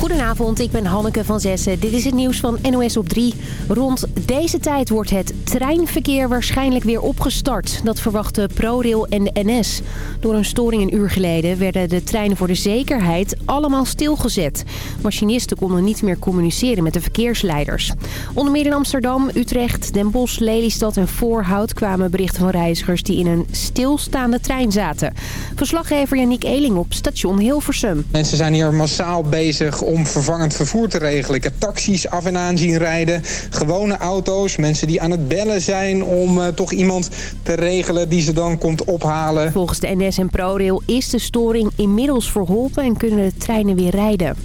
Goedenavond, ik ben Hanneke van Zessen. Dit is het nieuws van NOS op 3. Rond deze tijd wordt het treinverkeer waarschijnlijk weer opgestart. Dat verwachten ProRail en de NS. Door een storing een uur geleden werden de treinen voor de zekerheid allemaal stilgezet. Machinisten konden niet meer communiceren met de verkeersleiders. Onder meer in Amsterdam, Utrecht, Den Bosch, Lelystad en Voorhout kwamen berichten van reizigers die in een stilstaande trein zaten. Verslaggever Yannick Eling op station Hilversum. Mensen zijn hier massaal bezig om vervangend vervoer te regelen. Ik heb taxis af en aan zien rijden, gewone auto's, mensen die aan het bellen zijn om uh, toch iemand te regelen die ze dan komt ophalen. Volgens de NS en ProRail is de storing inmiddels verholpen en kunnen de treinen weer rijden.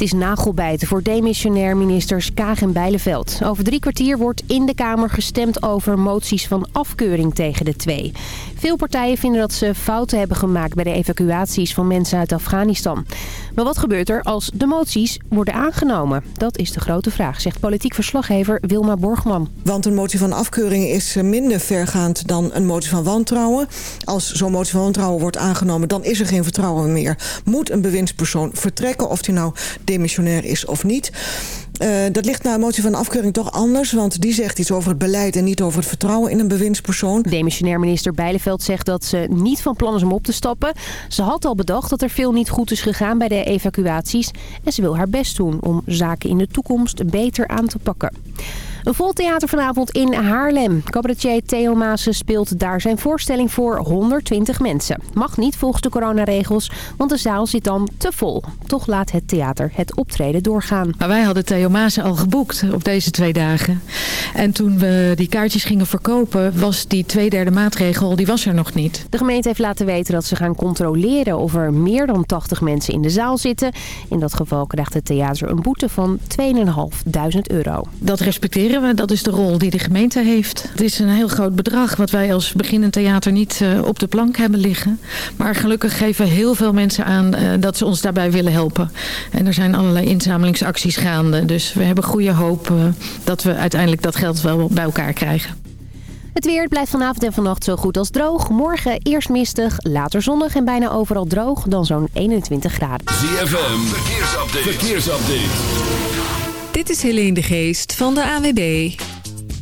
Het is nagelbijten voor demissionair ministers Kaag en Bijleveld. Over drie kwartier wordt in de Kamer gestemd over moties van afkeuring tegen de twee. Veel partijen vinden dat ze fouten hebben gemaakt bij de evacuaties van mensen uit Afghanistan. Maar wat gebeurt er als de moties worden aangenomen? Dat is de grote vraag, zegt politiek verslaggever Wilma Borgman. Want een motie van afkeuring is minder vergaand dan een motie van wantrouwen. Als zo'n motie van wantrouwen wordt aangenomen, dan is er geen vertrouwen meer. Moet een bewindspersoon vertrekken, of die nou demissionair is of niet. Uh, dat ligt na een motie van afkeuring toch anders. Want die zegt iets over het beleid en niet over het vertrouwen in een bewindspersoon. Demissionair minister Bijleveld zegt dat ze niet van plan is om op te stappen. Ze had al bedacht dat er veel niet goed is gegaan bij de evacuaties. En ze wil haar best doen om zaken in de toekomst beter aan te pakken. Een vol theater vanavond in Haarlem. Cabaretier Theo Maassen speelt daar zijn voorstelling voor 120 mensen. Mag niet volgens de coronaregels, want de zaal zit dan te vol. Toch laat het theater het optreden doorgaan. Maar wij hadden Theo Maassen al geboekt op deze twee dagen. En toen we die kaartjes gingen verkopen, was die tweederde maatregel, die was er nog niet. De gemeente heeft laten weten dat ze gaan controleren of er meer dan 80 mensen in de zaal zitten. In dat geval krijgt het theater een boete van 2.500 euro. Dat respecteren we. Dat is de rol die de gemeente heeft. Het is een heel groot bedrag wat wij als beginnend theater niet uh, op de plank hebben liggen. Maar gelukkig geven heel veel mensen aan uh, dat ze ons daarbij willen helpen. En er zijn allerlei inzamelingsacties gaande. Dus we hebben goede hoop uh, dat we uiteindelijk dat geld wel bij elkaar krijgen. Het weer blijft vanavond en vannacht zo goed als droog. Morgen eerst mistig, later zonnig en bijna overal droog. Dan zo'n 21 graden. ZFM, verkeersupdate. verkeersupdate. Dit is Helene de Geest van de AWB.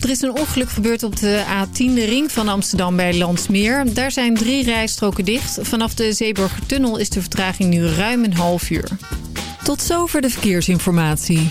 Er is een ongeluk gebeurd op de A10, de ring van Amsterdam bij Landsmeer. Daar zijn drie rijstroken dicht. Vanaf de Zeeburgertunnel is de vertraging nu ruim een half uur. Tot zover de verkeersinformatie.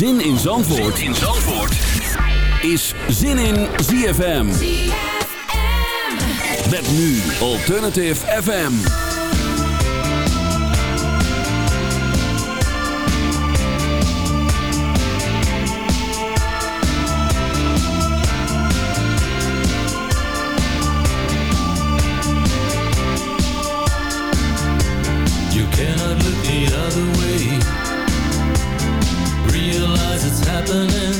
Zin in Zandvoort, in Zandvoort. is Zin in ZFM. Met nu Alternative FM. Happening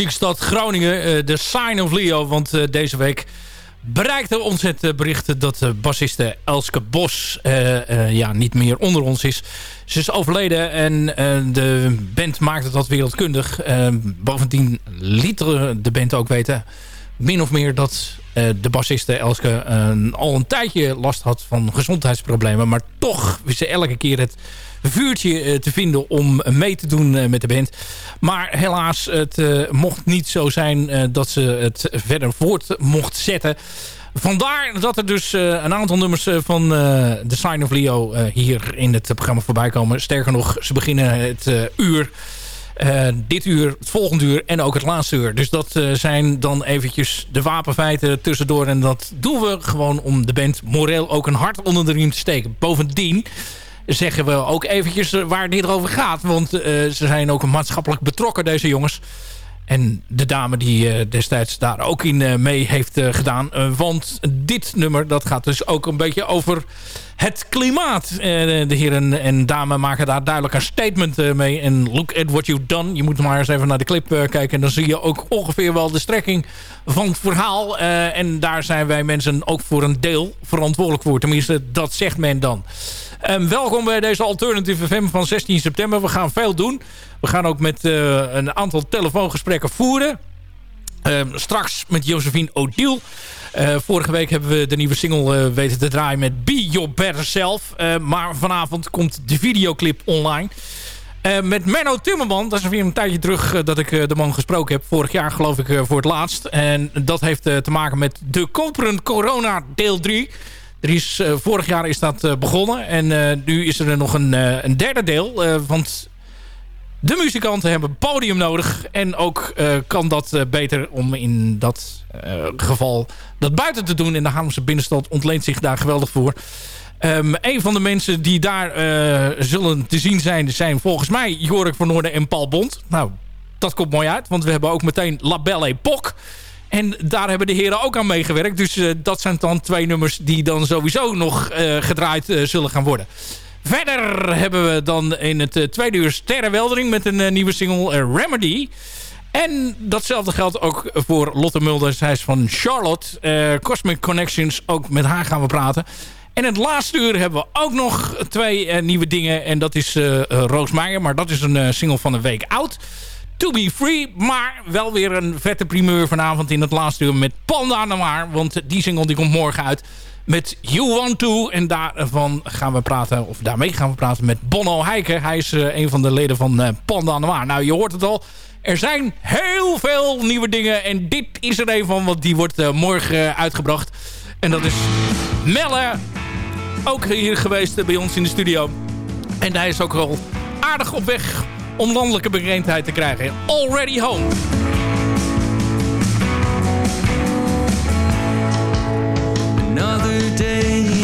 Muziekstad Groningen, eh, de Sign of Leo. Want eh, deze week bereikte ons het eh, bericht dat de bassiste Elske Bos ja, niet meer onder ons is. Ze is overleden en de band maakte dat wereldkundig. Bovendien liet de band ook weten, min of meer, dat de bassiste Elske al een tijdje last had van gezondheidsproblemen. Maar toch wist ze elke keer het vuurtje eh, te vinden om mee te doen eh, met de band. Maar helaas, het eh, mocht niet zo zijn dat ze het verder voort mocht zetten. Vandaar dat er dus een aantal nummers van The Sign of Leo hier in het programma voorbij komen. Sterker nog, ze beginnen het uur. dit uur, het volgende uur en ook het laatste uur. Dus dat zijn dan eventjes de wapenfeiten tussendoor. En dat doen we gewoon om de band moreel ook een hart onder de riem te steken. Bovendien zeggen we ook eventjes waar het hier over gaat. Want eh, ze zijn ook maatschappelijk betrokken, deze jongens. En de dame die eh, destijds daar ook in eh, mee heeft gedaan. Want dit nummer dat gaat dus ook een beetje over het klimaat. De heren en dames maken daar duidelijk een statement mee. En look at what you've done. Je moet maar eens even naar de clip kijken. En dan zie je ook ongeveer wel de strekking van het verhaal. En daar zijn wij mensen ook voor een deel verantwoordelijk voor. Tenminste, dat zegt men dan. Ehm, welkom bij deze Alternative FM van 16 september. We gaan veel doen. We gaan ook met eh, een aantal telefoongesprekken voeren. Ehm, straks met Josephine O'Deal. Eh, vorige week hebben we de nieuwe single eh, weten te draaien met Be Your Better Self. Eh, maar vanavond komt de videoclip online. Met Menno Timmerman, dat is weer een tijdje terug dat ik de man gesproken heb. Vorig jaar geloof ik voor het laatst. En dat heeft te maken met de Koperen Corona deel 3. Eh, vorig jaar is dat eh, begonnen. En eh, nu is er nog een, een derde deel. want de muzikanten hebben podium nodig. En ook kan dat beter om in dat geval dat buiten te doen. En de Haarlemse binnenstad ontleent zich daar geweldig voor. Ehm, een van de mensen die daar zullen te zien zijn... zijn volgens mij Jorik van Noorden en Paul Bond. Nou, dat komt mooi uit. Want we hebben ook meteen La Belle. En daar hebben de heren ook aan meegewerkt. Dus eh, dat zijn dan twee nummers die dan sowieso nog eh, gedraaid eh, zullen gaan worden. Verder hebben we dan in het tweede uur Sterrenweldering met een nieuwe single Remedy. En datzelfde geldt ook voor Lotte Mulder. Zij is van Charlotte. Cosmic Connections, ook met haar gaan we praten. En in het laatste uur hebben we ook nog twee nieuwe dingen. En dat is Roos Meijer, maar dat is een single van een week oud. To Be Free, maar wel weer een vette primeur vanavond in het laatste uur met Panda Noir. Want die single die komt morgen uit met You Want To. En daarvan gaan we praten, of daarmee gaan we praten met Bono Heijken. Hij is eh, een van de leden van eh, Panda Noir. Nou, je hoort het al. Er zijn heel veel nieuwe dingen. En dit is er een van, want die wordt eh, morgen uitgebracht. En dat is Melle. Ook hier geweest bij ons in de studio. En hij is ook wel aardig op weg om landelijke bekendheid te krijgen. Already Home. Another day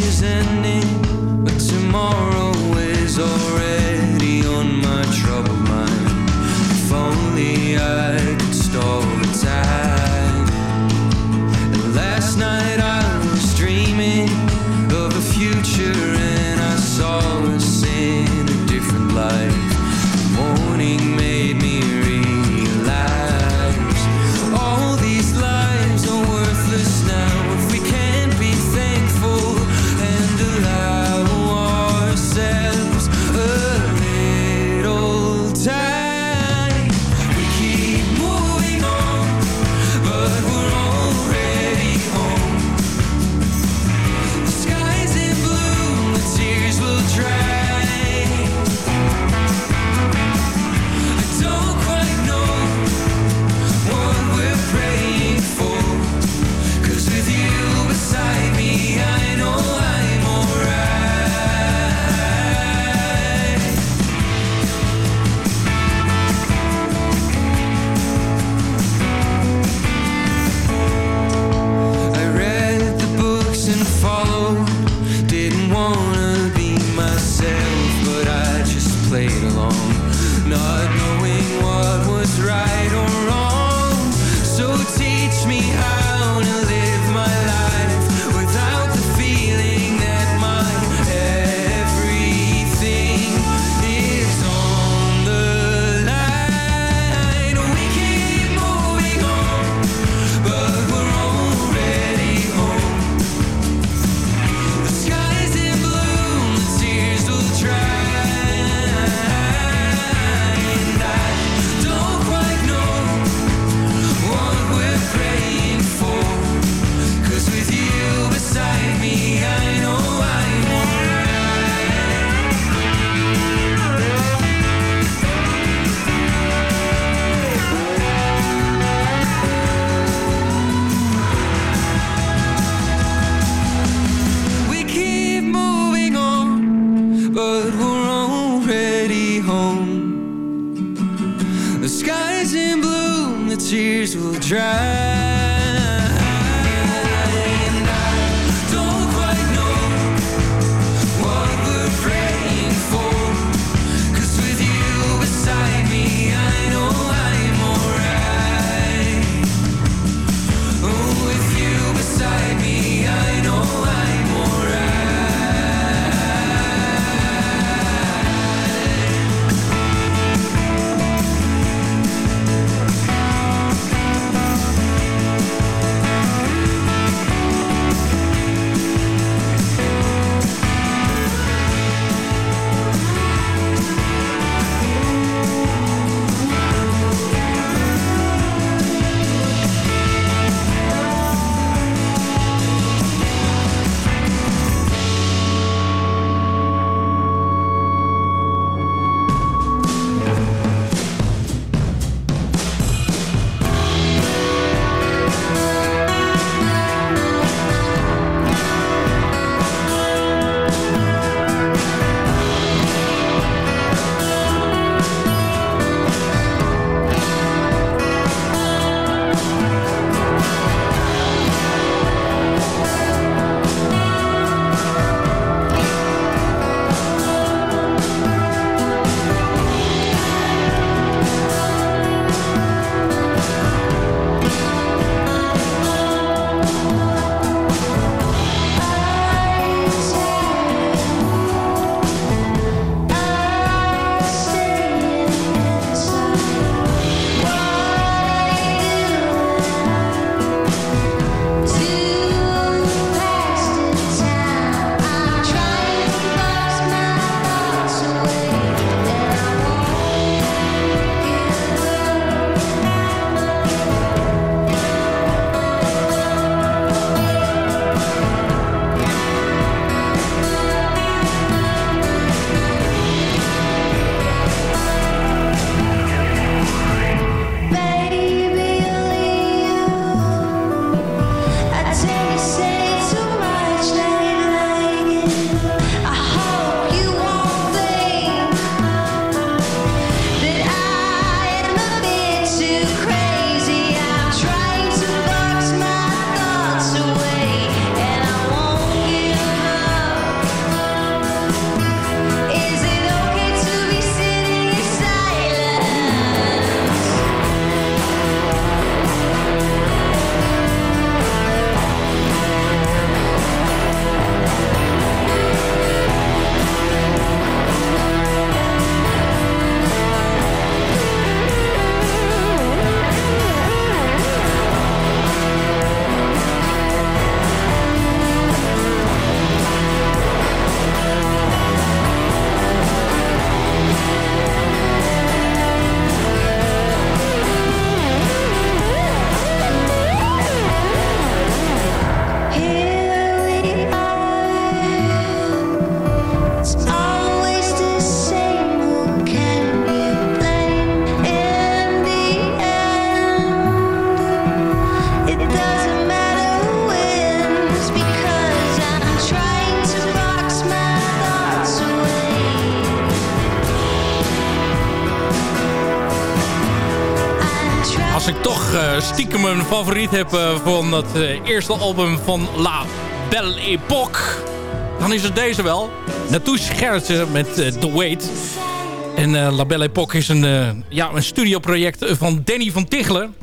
stiekem een favoriet heb eh, van het eh, eerste album van La Belle Époque... dan is het deze wel. Natouche Gerritsen met eh, The Wait. En La Belle Époque is een, ja, een studioproject van Danny van Tichelen.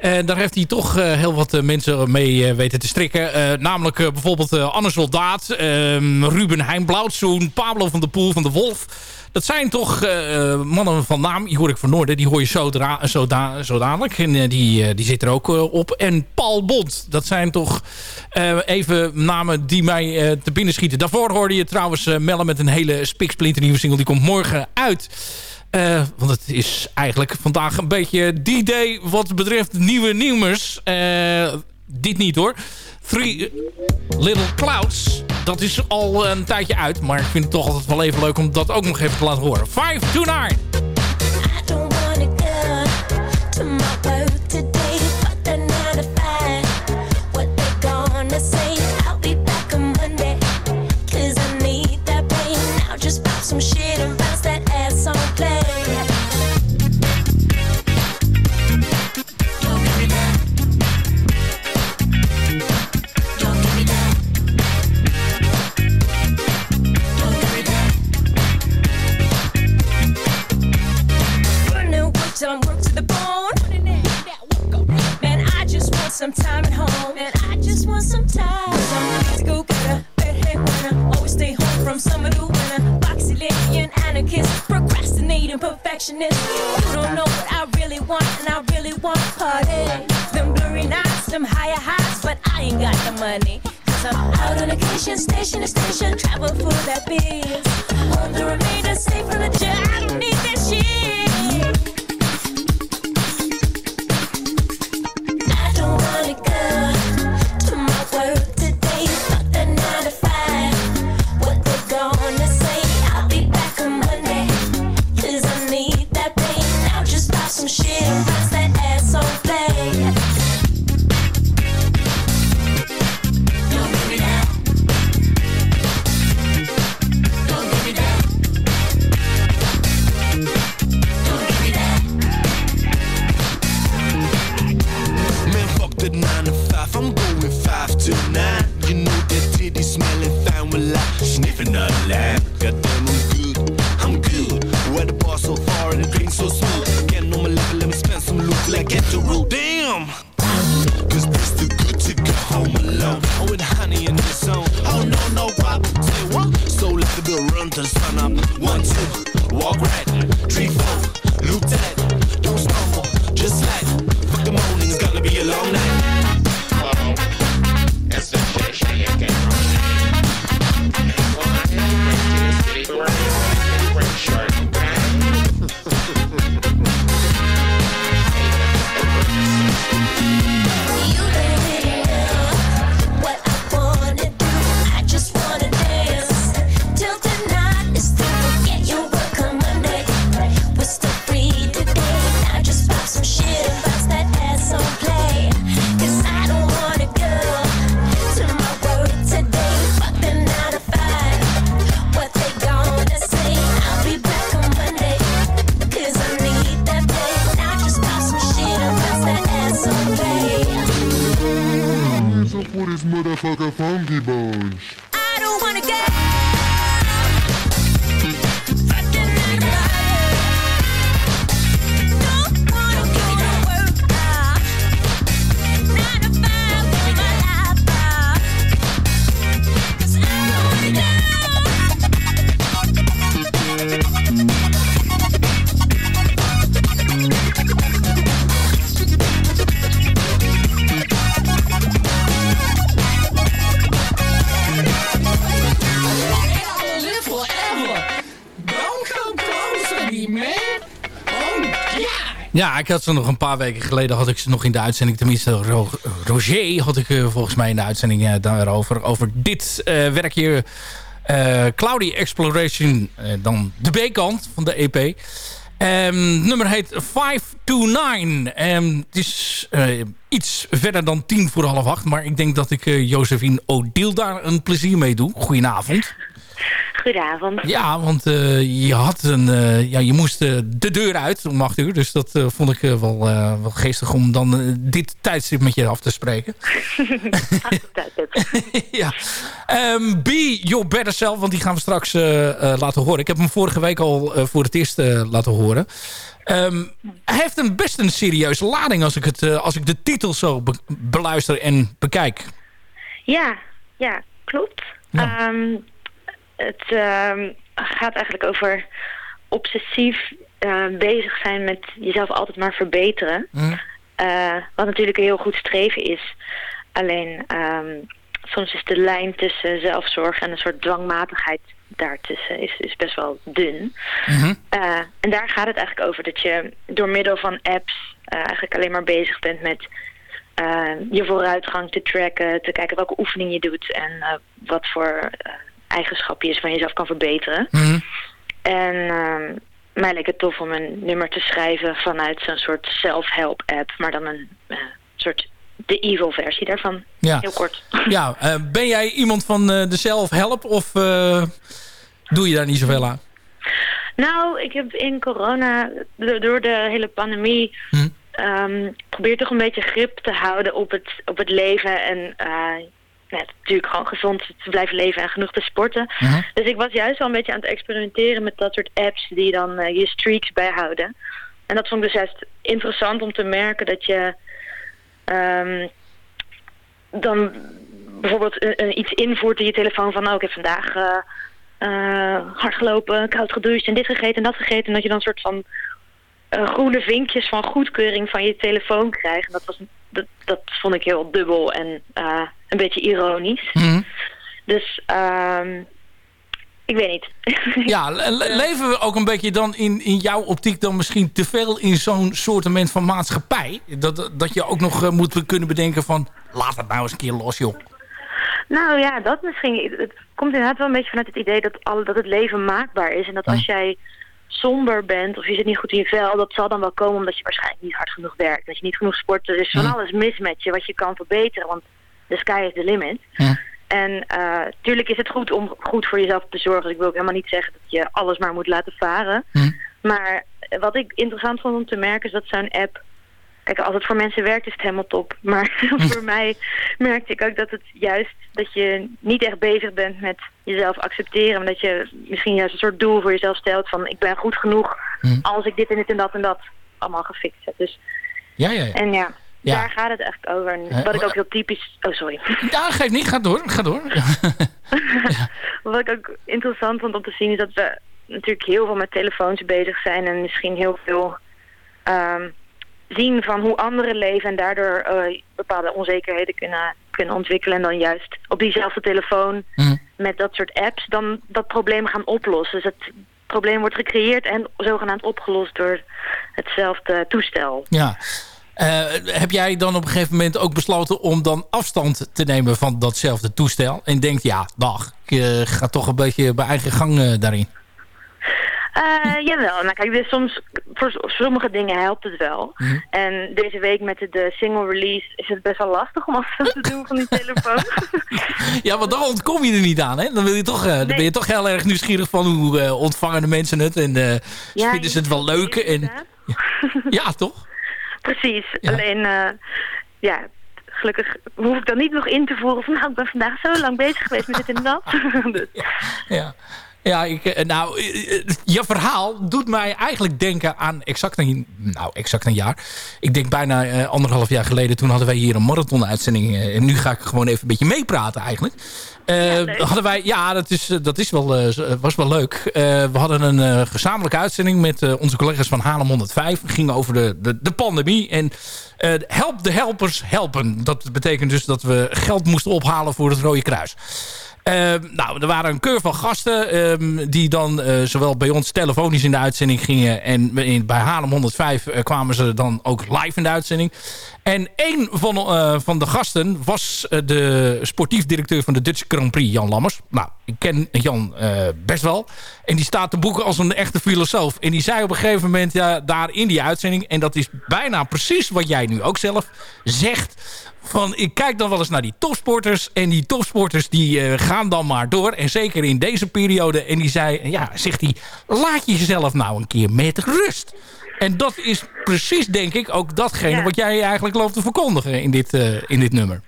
Daar heeft hij toch eh, heel wat eh, mensen mee eh, weten te strikken. Namelijk bijvoorbeeld Anne Soldaat, ehm, Ruben Blauwtsoen, Pablo van der Poel van de Wolf. Dat zijn toch mannen van naam. Die hoor ik van Noorden. Die hoor je zo, zo, zo dadelijk. En die, die zit er ook op. En Paul Bond. Dat zijn toch even namen die mij te binnen schieten. Daarvoor hoorde je trouwens Mellen met een hele spiksplinter nieuwe single. Die komt morgen uit. Eh, want het is eigenlijk vandaag een beetje die day wat betreft nieuwe nieuwers. Eh, dit niet hoor. Three Little Clouds. Dat is al een tijdje uit. Maar ik vind het toch altijd wel even leuk om dat ook nog even te laten horen. 5 to 9. don't wanna go to my today, but. What they gonna say? I'll be back on Monday. Cause I that pain. Now just pop some shit perfectionist. You don't know what I really want, and I really want a party. Them blurry nights, them higher highs, but I ain't got the money. Cause I'm out on occasion, station to station, travel for that biz. On the remainder, safe from the jet, Ja, ik had ze nog een paar weken geleden had ik ze nog in de uitzending. Tenminste, Ro- Roger had ik eh, volgens mij in de uitzending eh, daarover. Over dit eh, werkje. Cloudy Exploration. dan de B-kant van de EP. Ehm, nummer heet 5 to 9. Ehm, het is iets verder dan tien voor half acht. Maar ik denk dat ik eh, Josephine Odile daar een plezier mee doe. Goedenavond. Goedenavond. Ja, want eh, je, had een, eh, ja, je moest eh, de deur uit om 8 uur. Dus dat vond ik wel, wel geestig om dan dit tijdstip met je af te spreken. ja. Ehm, be your better self, want die gaan we straks laten horen. Ik heb hem vorige week al voor het eerst laten horen. Ehm, hij heeft een best een serieuze lading als ik, het, als ik de titel zo be- beluister en bekijk. Ja, ja, klopt. Ehm, het ehm, gaat eigenlijk over obsessief eh, bezig zijn met jezelf altijd maar verbeteren. Eh, wat natuurlijk een heel goed streven is. Alleen ehm, soms is de lijn tussen zelfzorg en een soort dwangmatigheid daartussen is, is best wel dun. Eh, en daar gaat het eigenlijk over dat je door middel van apps eigenlijk alleen maar bezig bent met je vooruitgang te tracken, te kijken welke oefening je doet en wat voor eh, eigenschap je van jezelf kan verbeteren. En ehm, mij leek het tof om een nummer te schrijven vanuit zo'n soort self-help app, maar dan een eh, soort de evil versie daarvan. Ja. Heel kort. Ja, eh, ben jij iemand van eh, de self-help of doe je daar niet zoveel aan? Nou, ik heb in corona, do- door de hele pandemie, ehm, probeer toch een beetje grip te houden op het, op het leven. En ja, natuurlijk gewoon gezond te blijven leven en genoeg te sporten. Dus ik was juist wel een beetje aan het experimenteren met dat soort apps die dan eh, je streaks bijhouden. En dat vond ik dus juist interessant om te merken dat je ehm, dan bijvoorbeeld een- een iets invoert in je telefoon van... oh, ik heb vandaag eh, eh, hard gelopen, koud gedoucht en dit gegeten en dat gegeten. En dat je dan een soort van groene vinkjes van goedkeuring van je telefoon krijgt. En dat, was, dat, dat vond ik heel dubbel en een beetje ironisch. Dus ehm ik weet niet. Ja, le- le- leven we ook een beetje dan in, in jouw optiek dan misschien te veel in zo'n soortement van maatschappij? Dat, dat je ook nog eh, moet kunnen bedenken van, laat het nou eens een keer los joh. Nou ja, dat misschien. Het komt inderdaad wel een beetje vanuit het idee dat, al, dat het leven maakbaar is. En dat als jij somber bent of je zit niet goed in je vel, dat zal dan wel komen omdat je waarschijnlijk niet hard genoeg werkt. Dat je niet genoeg sport. Er is van Mhm. alles mis met je wat je kan verbeteren, want the sky is the limit. En eh tuurlijk is het goed om goed voor jezelf te zorgen. Dus ik wil ook helemaal niet zeggen dat je alles maar moet laten varen. Maar wat ik interessant vond om te merken is dat zo'n app... Kijk, als het voor mensen werkt is het helemaal top. Maar voor mij merkte ik ook dat het juist... dat je niet echt bezig bent met jezelf accepteren. Maar dat je misschien juist een soort doel voor jezelf stelt van... ik ben goed genoeg als ik dit en dit en dat en dat allemaal gefixt heb. Dus, Ja, ja, ja. en ja, Ja. daar gaat het eigenlijk over. Wat ik ook heel typisch... Oh, sorry. Ja, geef niet, ga door, ga door. Wat ik ook interessant vond om te zien is dat we natuurlijk heel veel met telefoons bezig zijn en misschien heel veel ehm, zien van hoe anderen leven en daardoor eh, bepaalde onzekerheden kunnen, kunnen ontwikkelen en dan juist op diezelfde telefoon met dat soort apps dan dat probleem gaan oplossen. Dus het probleem wordt gecreëerd en zogenaamd opgelost door hetzelfde toestel. Ja. Eh, heb jij dan op een gegeven moment ook besloten om dan afstand te nemen van datzelfde toestel? En denkt, ja, dag, ik eh, ga toch een beetje bij eigen gang eh, daarin. Eh, jawel, nou kijk, dus soms, voor sommige dingen helpt het wel. En deze week met de, de single release is het best wel lastig om afstand te doen van die telefoon. Ja, want dan ontkom je er niet aan, hè? Dan, wil je toch, dan ben je toch heel erg nieuwsgierig van hoe ontvangen de mensen het. En Ja, vinden ze het wel leuk? En, ja, toch? Precies, alleen eh, ja, gelukkig hoef ik dan niet nog in te voeren van nou, ik ben vandaag zo lang bezig geweest met dit en dat. dus, Ja. Ja, ik, eh, nou, eh, eh, je verhaal doet mij eigenlijk denken aan exact een, nou, exact een jaar. Ik denk bijna anderhalf jaar geleden, toen hadden wij hier een marathon-uitzending. en nu ga ik gewoon even een beetje meepraten eigenlijk. Eh, hadden wij, ja, dat, is, dat is wel, was wel leuk. We hadden een gezamenlijke uitzending met onze collega's van Haarlem 105. Het ging over de, de, de pandemie. En help de helpers helpen. Dat betekent dus dat we geld moesten ophalen voor het Rode Kruis. Eh, nou, er waren een keur van gasten ehm, die dan eh, zowel bij ons telefonisch in de uitzending gingen en bij Haarlem 105 eh, kwamen ze dan ook live in de uitzending. En een van, eh, van de gasten was eh, de sportief directeur van de Dutch Grand Prix, Jan Lammers. Nou, ik ken Jan eh, best wel. En die staat te boeken als een echte filosoof. En die zei op een gegeven moment ja, daar in die uitzending... en dat is bijna precies wat jij nu ook zelf zegt... van ik kijk dan wel eens naar die topsporters... en die topsporters die gaan dan maar door. En zeker in deze periode. En die zei, ja, zegt hij... laat je jezelf nou een keer met rust. En dat is precies, denk ik, ook datgene... Ja. wat jij eigenlijk loopt te verkondigen in dit, eh, in dit nummer.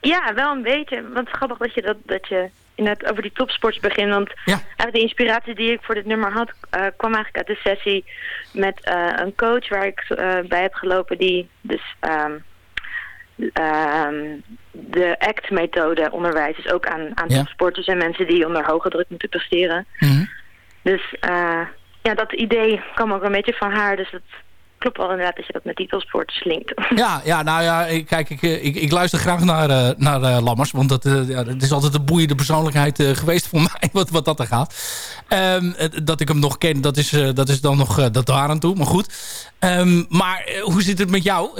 Ja, wel een beetje. Want het is grappig dat je, dat, dat je inderdaad over die topsports begint. Want eigenlijk de inspiratie die ik voor dit nummer had... eh, kwam eigenlijk uit de sessie met eh, een coach waar ik bij heb gelopen... die dus ehm, de ACT-methode onderwijst. Dus ook aan, aan Ja. topsporters en mensen die onder hoge druk moeten presteren. Dus eh, ja, dat idee kwam ook een beetje van haar. Dus het klopt wel inderdaad dat je dat met die topsporters linkt. Ja, ja, nou ja, kijk, ik, eh, ik, ik luister graag naar, eh, naar eh, Lammers. Want dat, dat is altijd een boeiende persoonlijkheid geweest voor mij, wat, wat dat er gaat. Ehm, eh, dat ik hem nog ken, dat is, dat is dan nog dat daar aan toe. Maar goed. Ehm, maar hoe zit het met jou?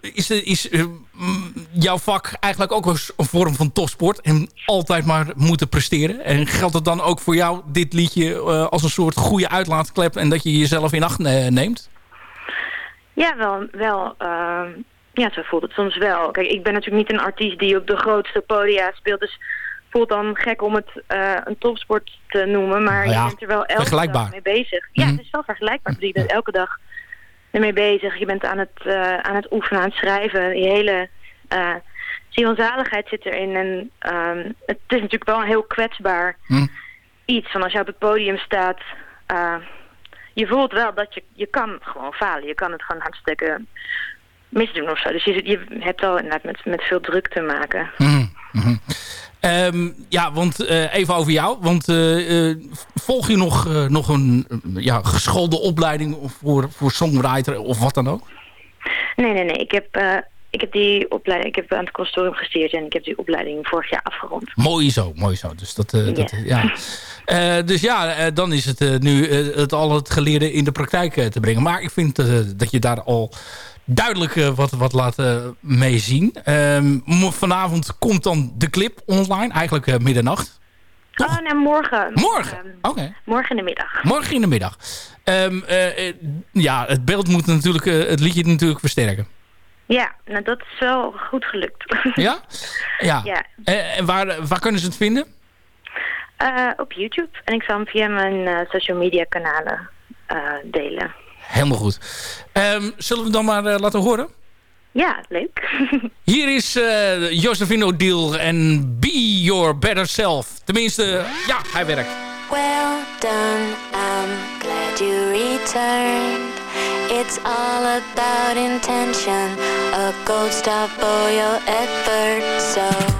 Is is eh, mm, jouw vak eigenlijk ook een vorm van topsport? En altijd maar moeten presteren? En geldt het dan ook voor jou, dit liedje, eh, als een soort goede uitlaatklep... en dat je jezelf in acht neemt? Ja, wel. wel ehm, ja, zo voelt het soms wel. Kijk, ik ben natuurlijk niet een artiest die op de grootste podia speelt. Dus voelt dan gek om het eh, een topsport te noemen. Maar Nou ja, je bent er wel elke dag mee bezig. Ja, Mhm. het is wel vergelijkbaar. Je bent elke dag ermee bezig. Je bent aan het, eh, aan het oefenen, aan het schrijven. Je hele eh ziel en zaligheid zit erin. En ehm, het is natuurlijk wel een heel kwetsbaar Hm. iets. Van als je op het podium staat... eh, je voelt wel dat je, je kan gewoon falen. Je kan het gewoon hartstikke misdoen of zo. Dus je, je hebt al inderdaad met, met veel druk te maken. Mhm, mhm. Ehm, ja, want eh, even over jou. Want eh, eh, volg je nog, nog een ja, geschoolde opleiding voor, voor songwriter of wat dan ook? Nee, nee, nee. Ik heb, ik heb die opleiding... Ik heb aan het consortium gestuurd en ik heb die opleiding vorig jaar afgerond. Mooi zo, mooi zo. Dus, dat, dat, Ja. dus ja, dan is het nu het al het geleerde in de praktijk te brengen. Maar ik vind dat je daar al duidelijk eh, wat, wat laat eh, mee zien. Ehm, vanavond komt dan de clip online, eigenlijk eh, middernacht. Oh, nee, morgen. Morgen? Oké. Morgen in de middag. Morgen in de middag. Ehm, eh, eh, ja, het beeld moet natuurlijk, het liedje natuurlijk versterken. Ja, nou dat is wel goed gelukt. Ja? Ja. Ja. En waar, waar kunnen ze het vinden? Op YouTube. En ik zal hem via mijn social media kanalen delen. Helemaal goed. Ehm, zullen we dan maar eh, laten horen? Ja, leuk. Hier is eh Josephine O'Deal en Be Your Better Self. Tenminste, ja, hij werkt. Well done, I'm glad you returned. It's all about intention, a gold star for your effort. So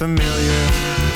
familiar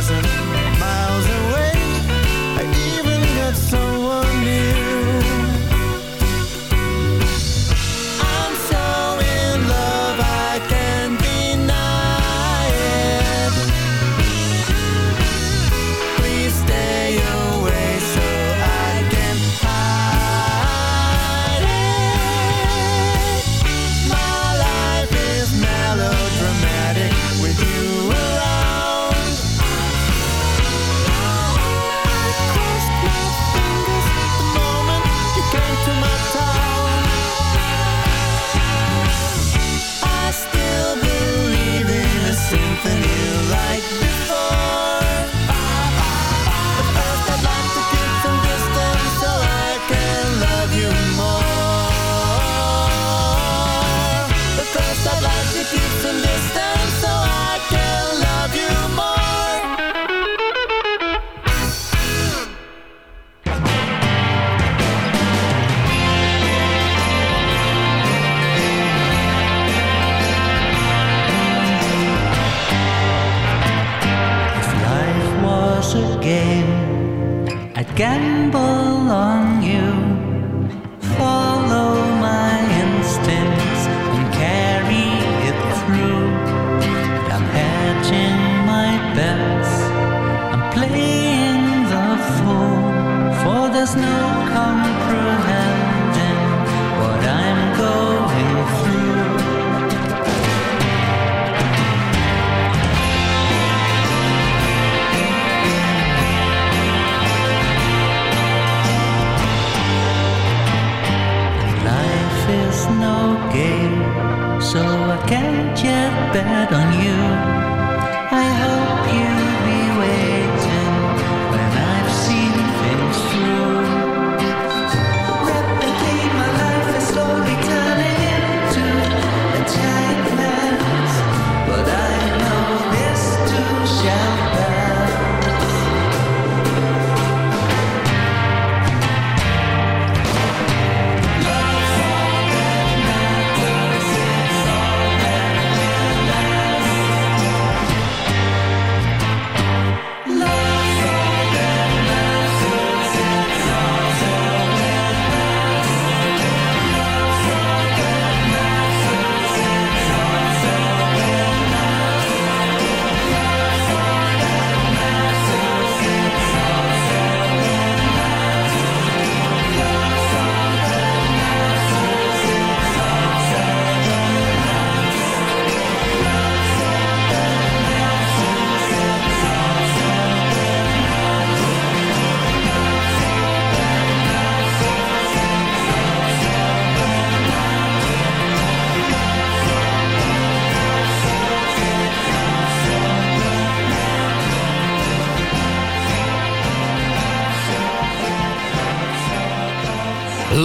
thousand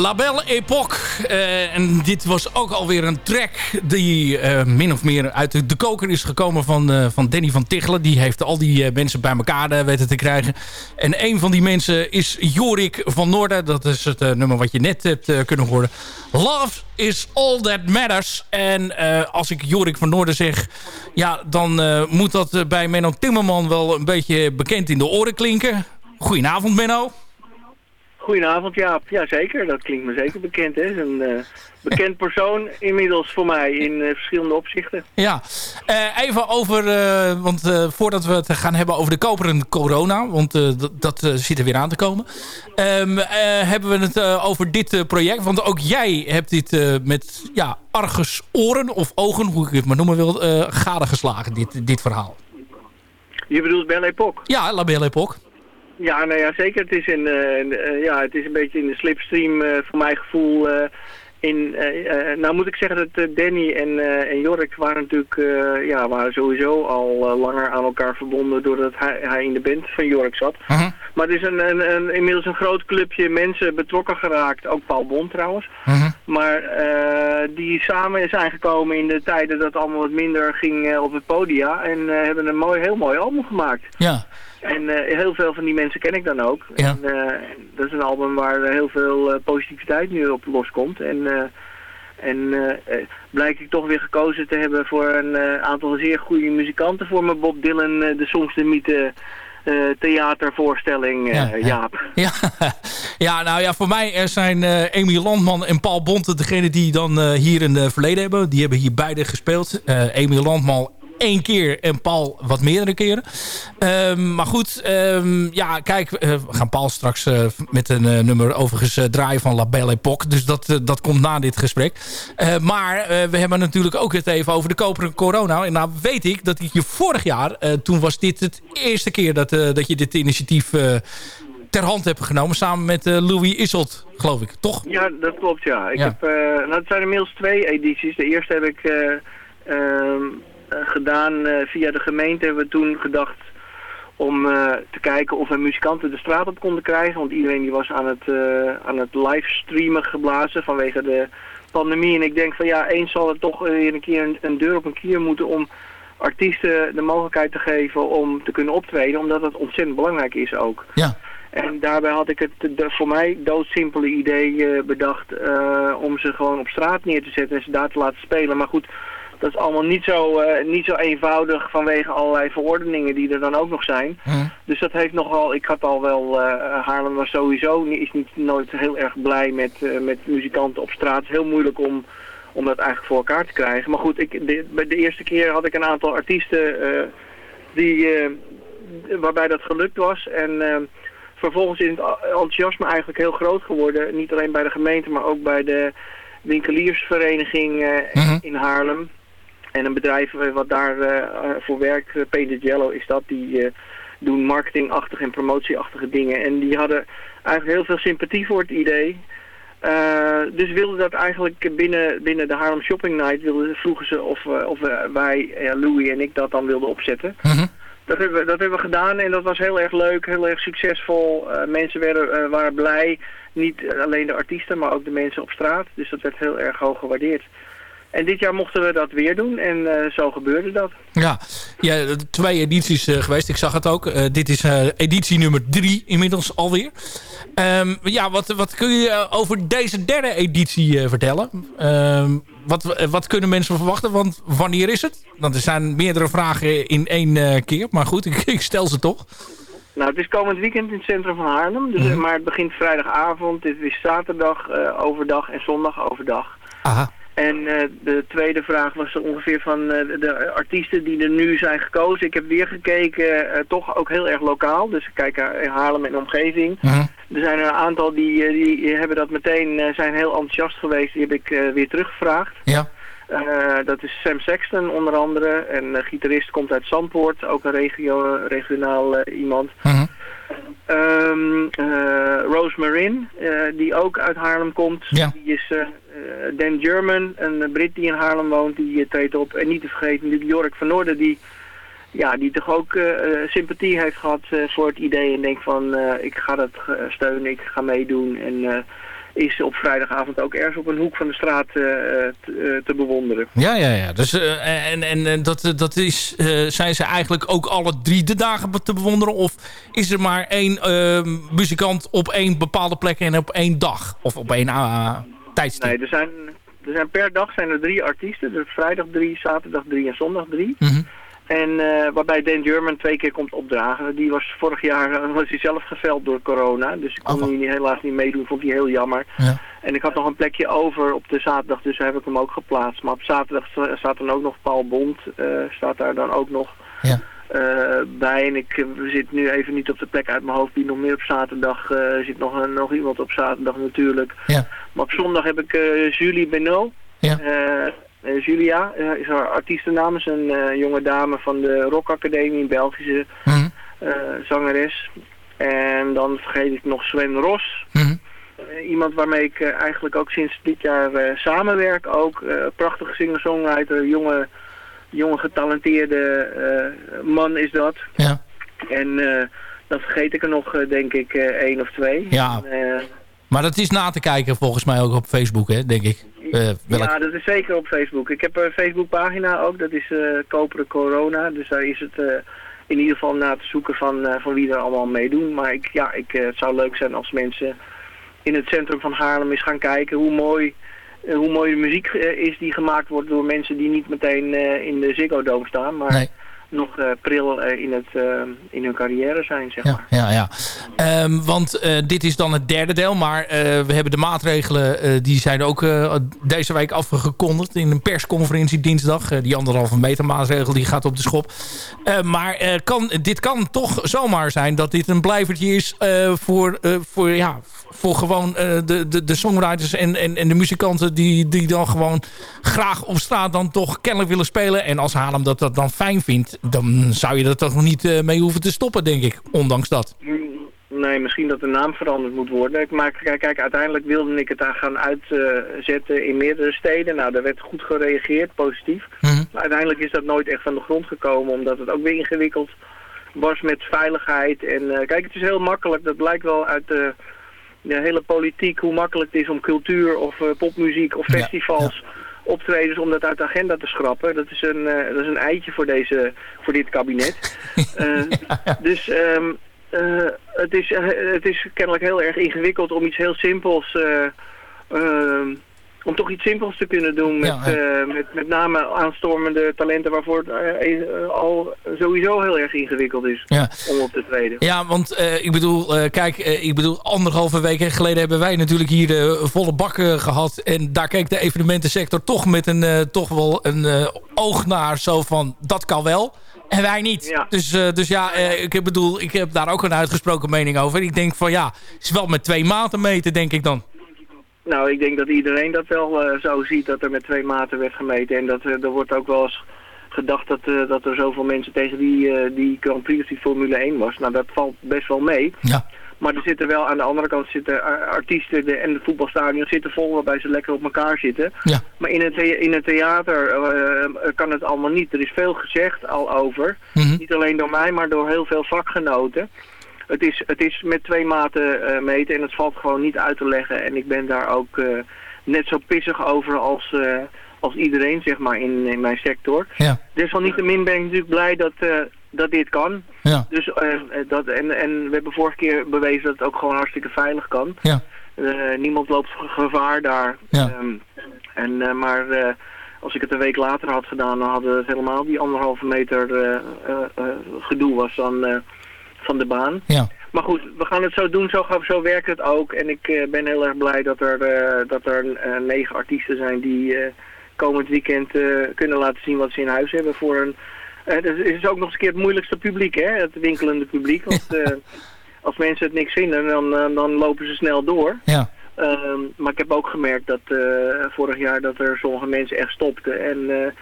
La Belle Époque. Eh, en dit was ook alweer een track die eh, min of meer uit de, koker is gekomen van, eh, van Danny van Tichelen. Die heeft al die mensen bij elkaar weten te krijgen. En een van die mensen is Jorik van Noorden. Dat is het nummer wat je net hebt kunnen horen. Love is all that matters. En als ik Jorik van Noorden zeg... Ja, dan moet dat bij Menno Timmerman wel een beetje bekend in de oren klinken. Goedenavond Menno. Goedenavond Jaap, ja zeker, dat klinkt me zeker bekend. Hè. Een eh, bekend persoon inmiddels voor mij in eh, verschillende opzichten. Ja, Eh, even over, want voordat we het gaan hebben over de koperen corona, want dat zit er weer aan te komen, Ehm, eh, hebben we het over dit project. Want ook jij hebt dit met ja, argus oren of ogen, hoe ik het maar noemen wil, gadegeslagen, dit, dit verhaal. Je bedoelt Belle Époque? Ja, La Belle. Ja, nou ja, zeker. Het is een, eh, een, eh, ja, het is een beetje in de slipstream eh, voor mijn gevoel. eh, in, eh, eh, nou moet ik zeggen dat eh, Danny en, eh, en Jorik waren natuurlijk eh, ja, waren sowieso al eh, langer aan elkaar verbonden doordat hij, hij in de band van Jorik zat. Maar er is een, een, een, inmiddels een groot clubje mensen betrokken geraakt, ook Paul Bond trouwens. Maar eh, die samen zijn gekomen in de tijden dat het allemaal wat minder ging eh, op het podia. En eh, hebben een mooi, heel mooi album gemaakt. Ja. En heel veel van die mensen ken ik dan ook. Ja. En, dat is een album waar heel veel positiviteit nu op loskomt. En, en eh, blijk ik toch weer gekozen te hebben voor een aantal zeer goede muzikanten voor mijn Bob Dylan, de Songs de Mythe theatervoorstelling, eh, Ja, ja. Jaap. Ja, ja, nou ja, voor mij er zijn eh Emiel Landman en Paul Bonte degene die dan eh, hier een eh, verleden hebben. Die hebben hier beide gespeeld. Eh Emiel Landman één keer en Paul wat meerdere keren. Ehm, maar goed, ehm, ja, kijk, eh, we gaan Paul straks eh, met een eh, nummer overigens draaien van La Belle Époque. Dus dat, dat komt na dit gesprek. Maar we hebben natuurlijk ook het even over de koperen corona. En nou weet ik dat ik je vorig jaar, toen was dit het eerste keer dat, dat je dit initiatief ter hand hebt genomen. Samen met Louis Isselt, geloof ik. Toch? Ja, dat klopt, ja. Ik Ja. Heb, nou, het zijn inmiddels twee edities. De eerste heb ik eh, ehm, eh, gedaan eh, via de gemeente. Hebben we toen gedacht om eh, te kijken of we muzikanten de straat op konden krijgen. Want iedereen die was aan het, eh, aan het livestreamen geblazen vanwege de pandemie. En ik denk van ja, eens zal er toch weer een keer een, een deur op een kier moeten om artiesten de mogelijkheid te geven om te kunnen optreden. Omdat dat ontzettend belangrijk is ook. Ja. En daarbij had ik het de, voor mij doodsimpele idee eh, bedacht eh, om ze gewoon op straat neer te zetten en ze daar te laten spelen. Maar goed, dat is allemaal niet zo, eh, niet zo eenvoudig vanwege allerlei verordeningen die er dan ook nog zijn. Dus dat heeft nogal, ik had al wel, eh Haarlem was sowieso, is niet nooit heel erg blij met, eh, met muzikanten op straat. Het is heel moeilijk om, om dat eigenlijk voor elkaar te krijgen. Maar goed, ik, de, bij de eerste keer had ik een aantal artiesten die, waarbij dat gelukt was. En vervolgens is het enthousiasme eigenlijk heel groot geworden. Niet alleen bij de gemeente, maar ook bij de winkeliersvereniging eh, in Haarlem. En een bedrijf eh, wat daar eh, eh, voor werkt, Painted Yellow is dat, die doen marketingachtige en promotieachtige dingen. En die hadden eigenlijk heel veel sympathie voor het idee. Dus wilden dat eigenlijk binnen, binnen de Haarlem Shopping Night, wilden, vroegen ze of, of wij, eh, Louis en ik, dat dan wilden opzetten. Dat hebben, we, dat hebben we gedaan en dat was heel erg leuk, heel erg succesvol. Mensen werden, waren blij, niet alleen de artiesten, maar ook de mensen op straat. Dus dat werd heel erg hoog gewaardeerd. En dit jaar mochten we dat weer doen en eh, zo gebeurde dat. Ja, ja twee edities eh, geweest. Ik zag het ook. Eh, dit is editie nummer drie inmiddels alweer. Ehm, ja, wat, wat kun je over deze derde editie vertellen? Ehm, wat, wat kunnen mensen verwachten? Want wanneer is het? Want er zijn meerdere vragen in één keer. Maar goed, ik, ik stel ze toch. Nou, het is komend weekend in het centrum van Haarlem. Dus, Mhm. Maar het begint vrijdagavond, dit is zaterdag overdag en zondag overdag. Aha. En eh, de tweede vraag was er ongeveer van eh, de, artiesten die er nu zijn gekozen. Ik heb weer gekeken, eh, toch ook heel erg lokaal. Dus ik kijk naar Haarlem en omgeving. Er zijn er een aantal die, die hebben dat meteen, zijn heel enthousiast geweest. Die heb ik weer teruggevraagd. Ja. Dat is Sam Sexton onder andere. En gitarist komt uit Zandpoort, ook een regio, regionaal iemand. Ehm eh, Rose Marin, eh, die ook uit Haarlem komt. Ja. Die is eh, Dan German, een Brit die in Haarlem woont, die treedt op. En niet te vergeten natuurlijk Jorik van Noorden, die, ja, die toch ook sympathie heeft gehad eh, voor het idee. En denkt van, ik ga dat steunen, ik ga meedoen. En is op vrijdagavond ook ergens op een hoek van de straat eh, eh, te, bewonderen. Ja, ja, ja. Dus, eh, en en dat, dat is, zijn ze eigenlijk ook alle drie de dagen te bewonderen? Of is er maar één eh, muzikant op één bepaalde plek en op één dag? Of op één uh, tijdstip? Nee, er zijn, er zijn per dag zijn er drie artiesten. Dus vrijdag drie, zaterdag drie en zondag drie. Mhm. En eh, waarbij Dan German twee keer komt opdragen. Die was vorig jaar eh, was hij zelf geveld door corona. Dus ik kon Oh. hij helaas niet meedoen. Vond hij heel jammer. Ja. En ik had nog een plekje over op de zaterdag. Dus heb ik hem ook geplaatst. Maar op zaterdag sta- staat dan ook nog Paul Bond. eh, staat daar dan ook nog Ja. bij. En ik zit nu even niet op de plek uit mijn hoofd. Die nog meer op zaterdag. zit nog, nog iemand op zaterdag natuurlijk. Ja. Maar op zondag heb ik Julie Benoot. Ja. Eh, Julia eh, is haar artiestennaam. Is een eh, jonge dame van de Rock Academie, een Belgische eh, zangeres. En dan vergeet ik nog Sven Ros. Mhm. Iemand waarmee ik eigenlijk ook sinds dit jaar samenwerk. Ook prachtige singer-songwriter, jonge, jonge getalenteerde man is dat. Ja. En dan vergeet ik er nog, denk ik, één of twee. Ja. En, Maar dat is na te kijken volgens mij ook op Facebook, hè, denk ik. Eh, Ja, dat is zeker op Facebook. Ik heb een Facebookpagina ook, dat is eh Koperen Corona. Dus daar is het eh, in ieder geval na te zoeken van, van wie er allemaal meedoen. Maar ik, ja, ik, het zou leuk zijn als mensen in het centrum van Haarlem eens gaan kijken hoe mooi, hoe mooi de muziek is die gemaakt wordt door mensen die niet meteen in de Ziggo Dome staan. Maar Nee. Nog eh, pril eh, in, het, eh, in hun carrière zijn, zeg maar. Ja, ja. Ehm, want dit is dan het derde deel. Maar we hebben de maatregelen, die zijn ook deze week afgekondigd in een persconferentie dinsdag. Die anderhalve meter maatregel die gaat op de schop. Maar kan, dit kan toch zomaar zijn dat dit een blijvertje is voor, voor, ja, voor gewoon de, de, de songwriters en, en, en de muzikanten die, die dan gewoon graag op straat dan toch kennelijk willen spelen. En als Haarlem dat, dat dan fijn vindt, dan zou je er toch nog niet eh, mee hoeven te stoppen, denk ik. Ondanks dat. Nee, misschien dat de naam veranderd moet worden. Ik maak, kijk, kijk, uiteindelijk wilde ik het daar gaan uitzetten in meerdere steden. Nou, daar werd goed gereageerd, positief. Maar uiteindelijk is dat nooit echt van de grond gekomen, omdat het ook weer ingewikkeld was met veiligheid. En eh, kijk, het is heel makkelijk, dat blijkt wel uit de, de hele politiek, hoe makkelijk het is om cultuur of eh, popmuziek of Ja, festivals optredens om dat uit de agenda te schrappen. Dat is een, eh, dat is een eitje voor, deze, voor dit kabinet. Eh, Dus ehm, eh, het, is, het is kennelijk heel erg ingewikkeld om iets heel simpels... om toch iets simpels te kunnen doen met, Ja, eh, met, met name aanstormende talenten waarvoor het eh, eh, al sowieso heel erg ingewikkeld is Ja. om op te treden. Ja, want ik bedoel, kijk, ik bedoel, anderhalve weken geleden hebben wij natuurlijk hier de volle bak eh, gehad. En daar keek de evenementensector toch met een, toch wel een oog naar zo van, dat kan wel. En wij niet. Dus, dus ja, eh, ik bedoel, ik heb daar ook een uitgesproken mening over. Ik denk van ja, het is wel met twee maten meten, denk ik dan. Nou, ik denk dat iedereen dat wel eh, zo ziet, dat er met twee maten werd gemeten. En dat, eh, er wordt ook wel eens gedacht dat, eh, dat er zoveel mensen tegen die, die Grand Prix of die Formule 1 was. Nou, dat valt best wel mee. Ja. Maar er zitten wel aan de andere kant zitten artiesten de, en de voetbalstadion zitten vol waarbij ze lekker op elkaar zitten. Ja. Maar in het, in het theater kan het allemaal niet. Er is veel gezegd al over. Mhm. Niet alleen door mij, maar door heel veel vakgenoten. Het is, het is met twee maten eh, meten en het valt gewoon niet uit te leggen. En ik ben daar ook eh, net zo pissig over als, eh, als iedereen, zeg maar, in, in mijn sector. Ja. Desalniettemin ben ik natuurlijk blij dat, dat dit kan. Ja. Dus, dat, en, en we hebben vorige keer bewezen dat het ook gewoon hartstikke veilig kan. Ja. Niemand loopt ge- gevaar daar. Ja. Ehm, en, maar als ik het een week later had gedaan, dan hadden het helemaal die anderhalve meter gedoe was dan, van de baan. Ja. Maar goed, we gaan het zo doen, zo, zo werkt het ook. En ik eh, ben heel erg blij dat er, eh, dat er eh, negen artiesten zijn die komend weekend kunnen laten zien wat ze in huis hebben voor een... dat is ook nog eens een keer het moeilijkste publiek, hè? Het winkelende publiek. Want als mensen het niks vinden, dan, dan lopen ze snel door. Ja. Ehm, maar ik heb ook gemerkt dat vorig jaar dat er sommige mensen echt stopten en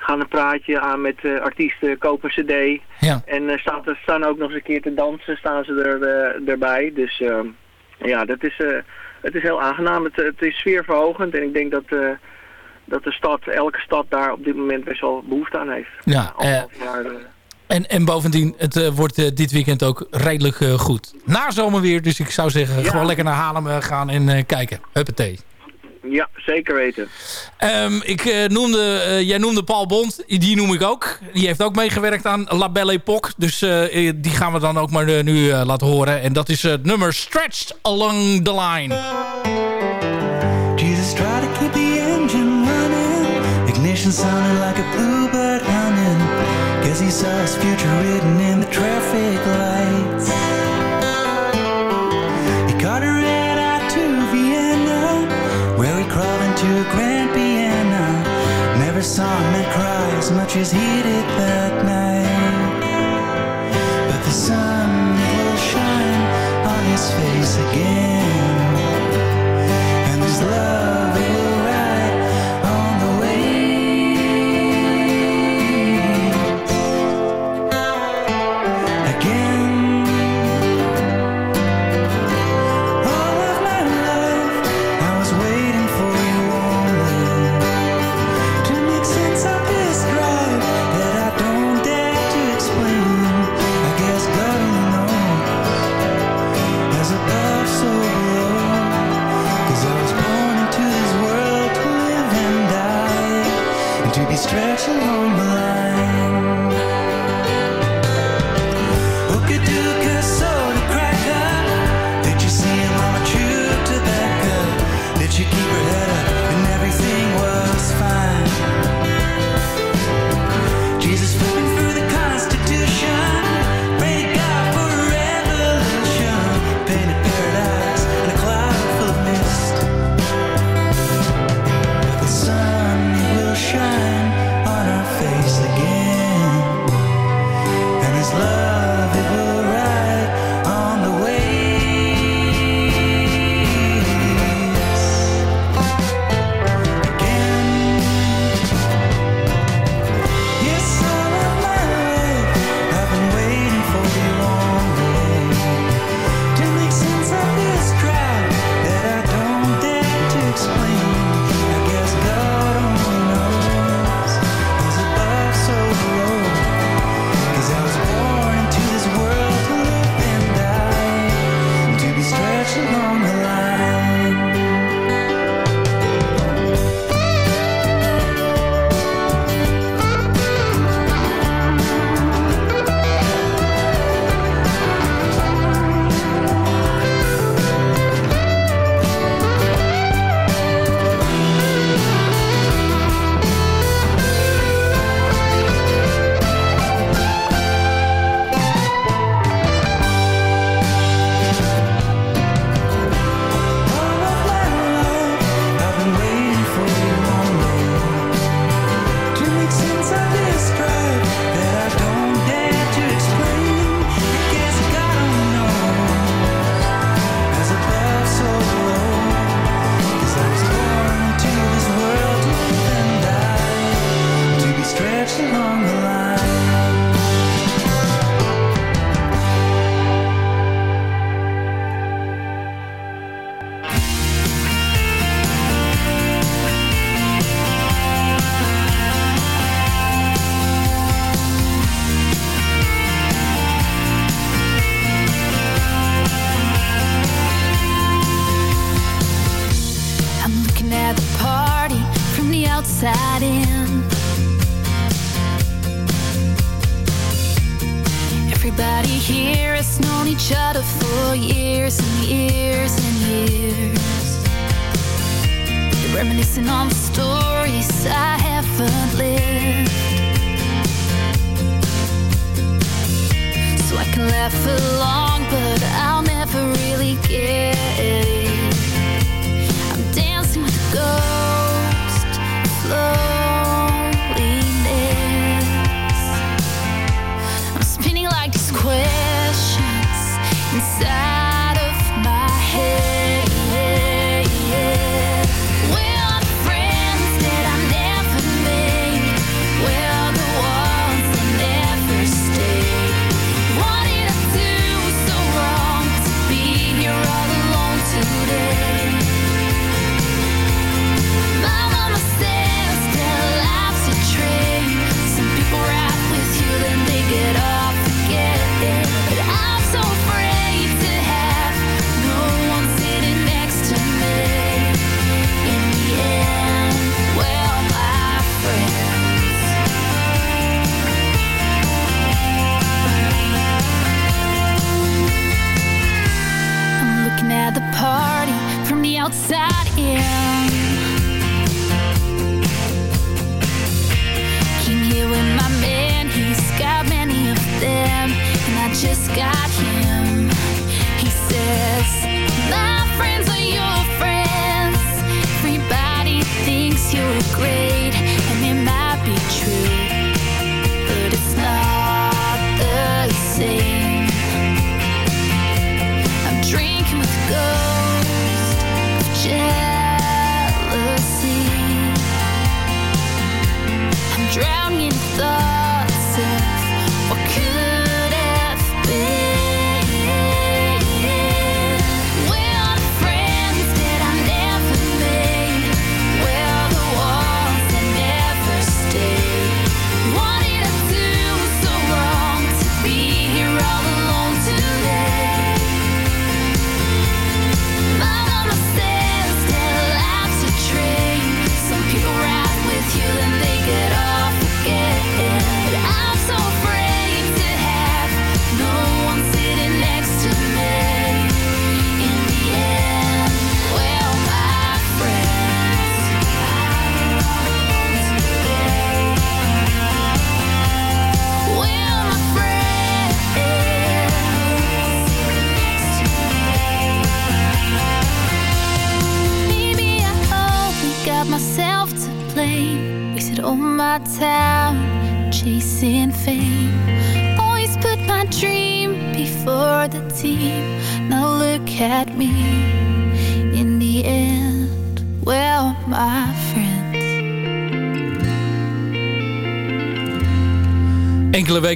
gaan een praatje aan met uh, artiesten, kopen cd. Ja. En eh, uh, staan, staan ook nog eens een keer te dansen, staan ze er, eh, erbij. Dus ehm, ja, dat is, het is heel aangenaam. Het, het, is sfeerverhogend en ik denk dat, dat de stad, elke stad daar op dit moment best wel behoefte aan heeft. Ja, en, en bovendien, het wordt dit weekend ook redelijk goed. Na zomerweer, dus ik zou zeggen, gewoon lekker naar Haarlem gaan en kijken. Huppatee. Ja, zeker weten. Um, ik, uh, noemde, uh, jij noemde Paul Bond, die noem ik ook. Die heeft ook meegewerkt aan La Belle Époque. Dus uh, die gaan we dan ook maar nu laten horen. En dat is het nummer Stretched Along the Line. Jesus try to keep the engine running. Ignition sounded like a bluebird humming. Guess he saw his future written in the traffic to grand piano. Never saw a man cry as much as he did that night. But the sun will shine on his face again.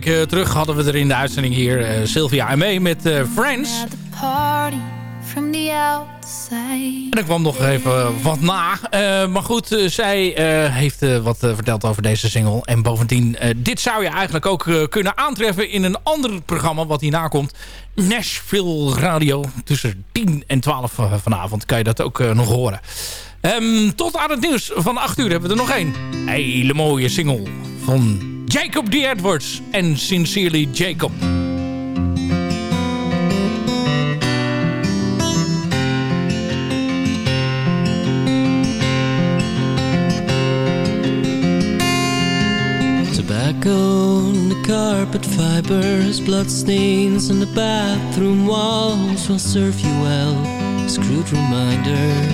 Eh, terug hadden we er in de uitzending hier eh, Sylvia en mee met eh, Friends. En er kwam nog even wat na. maar goed, zij heeft wat verteld over deze single. En bovendien, dit zou je eigenlijk ook kunnen aantreffen in een ander programma wat hierna komt. Nashville Radio. Tussen 10 en 12 vanavond kan je dat ook nog horen. Ehm, tot aan het nieuws van 8 uur hebben we er nog één. Hele mooie single van Jacob D. Edwards en Sincerely Jacob. Tobacco in the carpet fibers, bloodstains on the bathroom walls will serve you well. Screwed reminder